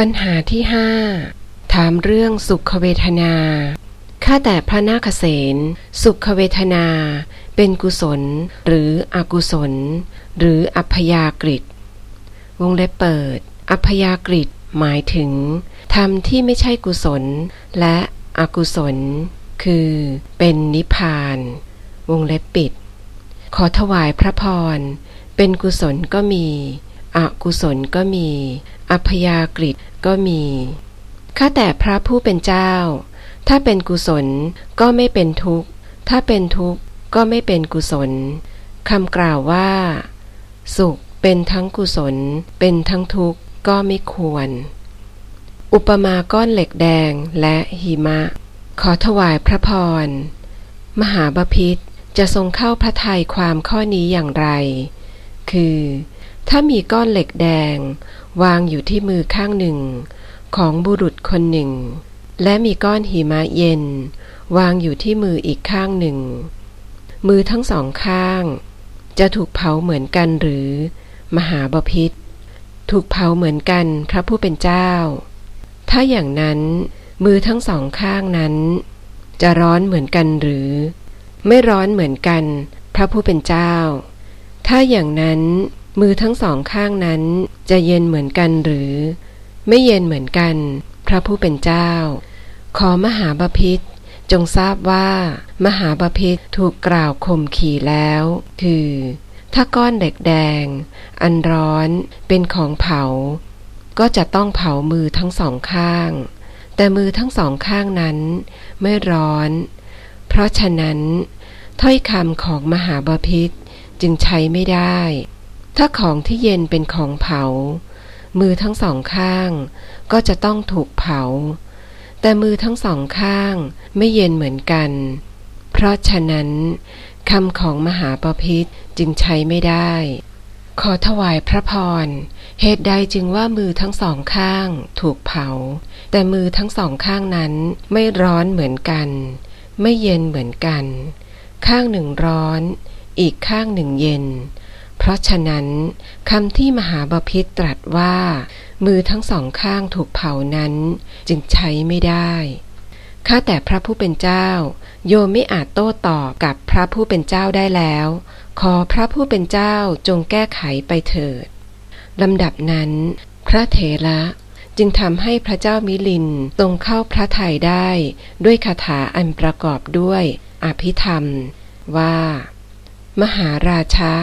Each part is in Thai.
ปัญหาที่ห้าถามเรื่องสุขเวทนา ข้าแต่พระนาคเษนสุขเวทนา เป็นกุศล หรืออกุศล หรืออัพยากฤิวงเล็บเปิด อัพยากฤิหมายถึงธรรมที่ไม่ใช่กุศล และอกุศล คือ เป็นนิพพาน วงเล็บปิด ขอถวายพระพร เป็นกุศลก็มี อกุศลก็มี อัพยากฤิก็มีข้าแต่พระผู้เป็นเจ้า ถ้าเป็นกุศลก็ไม่เป็นทุกข์ ถ้าเป็นทุกข์ก็ไม่เป็นกุศลคำกล่าวว่า สุขเป็นทั้งกุศล เป็นทั้งทุกข์ก็ไม่ควร อุปมาก้อนเหล็กแดงและหิมะ ขอถวายพระพร มหาบพิษจะทรงเข้าพระทัยความข้อนี้อย่างไร คือ ถ้ามีก้อนเหล็กแดง วางอยู่ที่มือข้างหนึ่ง ของบุรุษคนหนึ่ง และมีก้อนหิมะเย็น วางอยู่ที่มืออีกข้างหนึ่ง มือทั้งสองข้าง จะถูกเผาเหมือนกันหรือ มหาบพิษถูกเผาเหมือนกันพระผู้เป็นเจ้า ถ้าอย่างนั้น มือทั้งสองข้างนั้น จะร้อนเหมือนกันหรือ ไม่ร้อนเหมือนกัน พระผู้เป็นเจ้า ถ้าอย่างนั้น มือทั้งสองข้างนั้นจะเย็นเหมือนกันหรือ ไม่เย็นเหมือนกัน พระผู้เป็นเจ้า ขอมหาบาพิษจงทราบว่า มหาบาพิษถูกกล่าวข่มขี่แล้ว คือ ถ้าก้อนเหล็กแดง อันร้อนเป็นของเผา ก็จะต้องเผามือทั้งสองข้าง แต่มือทั้งสองข้างนั้น ไม่ร้อน เพราะฉะนั้น ถ้อยคำของมหาบาพิษจึงใช้ไม่ได้ ถ้าของที่เย็นเป็นของเผา มือทั้งสองข้าง ก็จะต้องถูกเผา แต่มือทั้งสองข้างไม่เย็นเหมือนกัน เพราะฉะนั้นคำของมหาปพิธจึงใช้ไม่ได้ ขอถวายพระพร เหตุใดจึงว่ามือทั้งสองข้างถูกเผา แต่มือทั้งสองข้างนั้นไม่ร้อนเหมือนกัน ไม่เย็นเหมือนกัน ข้างหนึ่งร้อน อีกข้างหนึ่งเย็น เพราะฉะนั้นคำที่มหาบพิษตรัสว่า มือทั้งสองข้างถูกเผานั้นจึงใช้ไม่ได้ข้าแต่พระผู้เป็นเจ้า โยมไม่อาจโต้ตอบกับพระผู้เป็นเจ้าได้แล้ว ขอพระผู้เป็นเจ้าจงแก้ไขไปเถิดลำดับนั้น พระเถระจึงทำให้พระเจ้ามิลินตรงเข้าพระทัยได้ ด้วยคาถาอันประกอบด้วย อภิธรรม ว่า มหาราชะ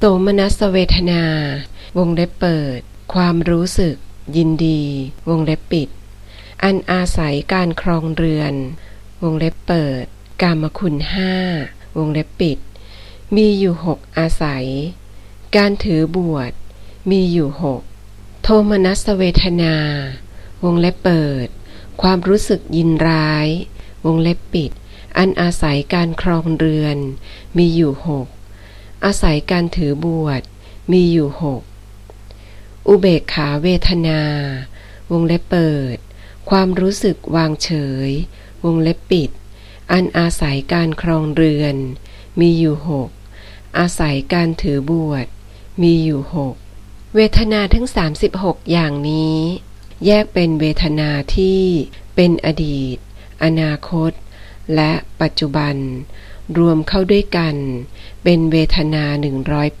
โตมนัสเวทนา วงเล็บเปิด ความรู้สึก ยินดี วงเล็บปิด อันอาศัยการครองเรือน วงเล็บเปิด กามคุณห้าวงเล็บปิด มีอยู่หกอาศัย การถือบวช มีอยู่หกโทมนัสเวทนา วงเล็บเปิด ความรู้สึกยินร้าย วงเล็บปิด อันอาศัยการครองเรือน มีอยู่หก อาศัยการถือบวชมีอยู่หกอุเบกขาเวทนา วงเล็บเปิด ความรู้สึกวางเฉย วงเล็บปิด อันอาศัยการครองเรือน มีอยู่หกอาศัยการถือบวชมีอยู่หกเวทนาทั้ง 36 อย่างนี้ แยกเป็นเวทนาที่เป็นอดีต อนาคต และปัจจุบัน รวมเข้าด้วยกัน เป็นเวทนา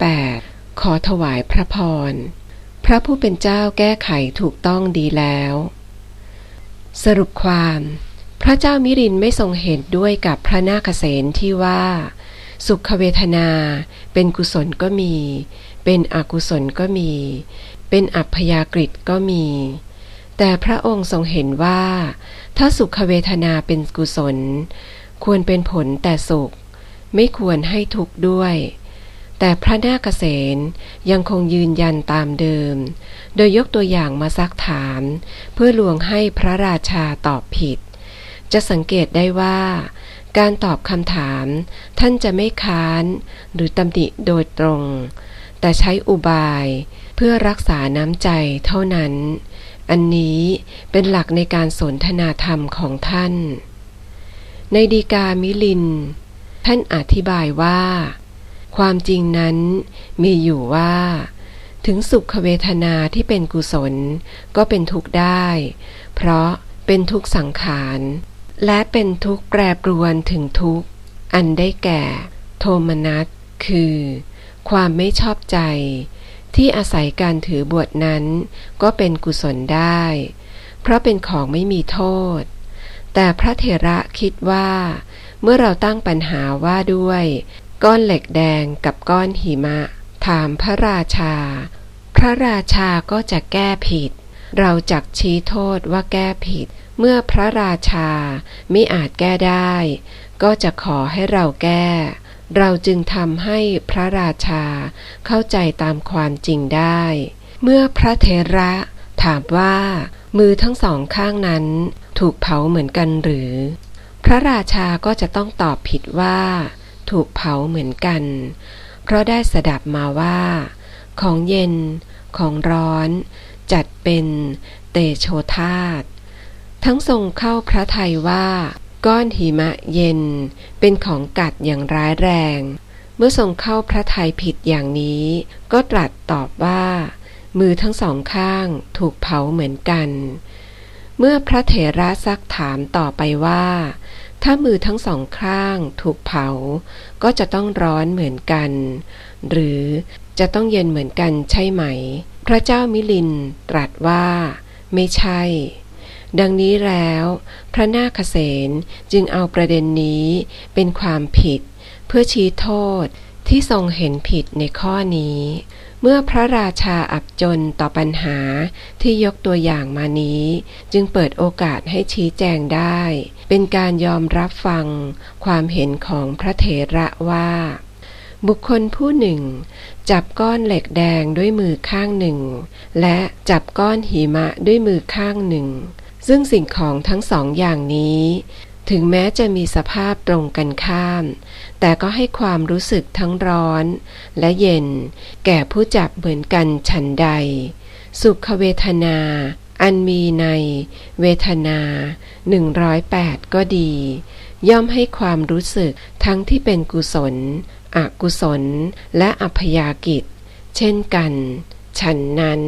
108 ขอถวายพระพร พระผู้เป็นเจ้าแก้ไขถูกต้องดีแล้ว สรุปความ พระเจ้ามิรินไม่ทรงเห็นด้วยกับพระนาคเษนที่ว่า สุขเวทนา เป็นกุศลก็มี เป็นอกุศลก็มี เป็นอัพยากฤิก็มีแต่พระองค์ทรงเห็นว่า ถ้าสุขเวทนาเป็นกุศล ควรเป็นผลแต่สุข ไม่ควรให้ทุกข์ด้วย แต่พระนาคเษนยังคงยืนยันตามเดิม โดยยกตัวอย่างมาซักถาม เพื่อลวงให้พระราชาตอบผิด จะสังเกตได้ว่า การตอบคำถามท่านจะไม่ค้านหรือตำหนิโดยตรง แต่ใช้อุบายเพื่อรักษาน้ำใจเท่านั้น อันนี้เป็นหลักในการสนทนาธรรมของท่าน ในดีกามิลิน ท่านอธิบายว่า ความจริงนั้นมีอยู่ว่า ถึงสุขเวทนาที่เป็นกุศลก็เป็นทุกข์ได้ เพราะเป็นทุกข์สังขาร และเป็นทุกข์แปรปรวนถึงทุกข์อันได้แก่ โทมนัสคือ ความไม่ชอบใจ ที่อาศัยการถือบวชนั้น ก็เป็นกุศลได้ เพราะเป็นของไม่มีโทษ แต่พระเถระคิดว่า เมื่อเราตั้งปัญหาว่าด้วย ก้อนเหล็กแดงกับก้อนหิมะ ถามพระราชา พระราชาก็จะแก้ผิด เราจักชี้โทษว่าแก้ผิด เมื่อพระราชาไม่อาจแก้ได้ ก็จะขอให้เราแก้ เราจึงทำให้พระราชาเข้าใจตามความจริงได้ เมื่อพระเทระ ถามว่า มือทั้งสองข้างนั้น ถูกเผาเหมือนกันหรือ พระราชาก็จะต้องตอบผิดว่า ถูกเผาเหมือนกัน เพราะได้สดับมาว่า ของเย็น ของร้อน จัดเป็นเตโชธาตทั้งทรงเข้าพระทัยว่า ก้อนหิมะเย็น เป็นของกัดอย่างร้ายแรง เมื่อทรงเข้าพระทัยผิดอย่างนี้ ก็ตรัสตอบว่า มือทั้งสองข้างถูกเผาเหมือนกัน เมื่อพระเถระซักถามต่อไปว่า ถ้ามือทั้งสองข้างถูกเผา ก็จะต้องร้อนเหมือนกัน หรือจะต้องเย็นเหมือนกันใช่ไหม พระเจ้ามิลินตรัสว่า ไม่ใช่ ดังนี้แล้ว พระนาคเษนจึงเอาประเด็นนี้เป็นความผิด เพื่อชี้โทษที่ทรงเห็นผิดในข้อนี้ เมื่อพระราชาอับจนต่อปัญหาที่ยกตัวอย่างมานี้ จึงเปิดโอกาสให้ชี้แจงได้ เป็นการยอมรับฟังความเห็นของพระเถระว่า บุคคลผู้หนึ่ง จับก้อนเหล็กแดงด้วยมือข้างหนึ่ง และจับก้อนหิมะด้วยมือข้างหนึ่ง ซึ่งสิ่งของทั้งสองอย่างนี้ ถึงแม้จะมีสภาพตรงกันข้าม แต่ก็ให้ความรู้สึกทั้งร้อน และเย็น แก่ผู้จับเหมือนกันฉันใด สุขเวทนา อันมีในเวทนาหนึ่งร้อยแปดก็ดี ย่อมให้ความรู้สึกทั้งที่เป็นกุศล อกุศล และอัพยากิจ เช่นกัน ฉันนั้น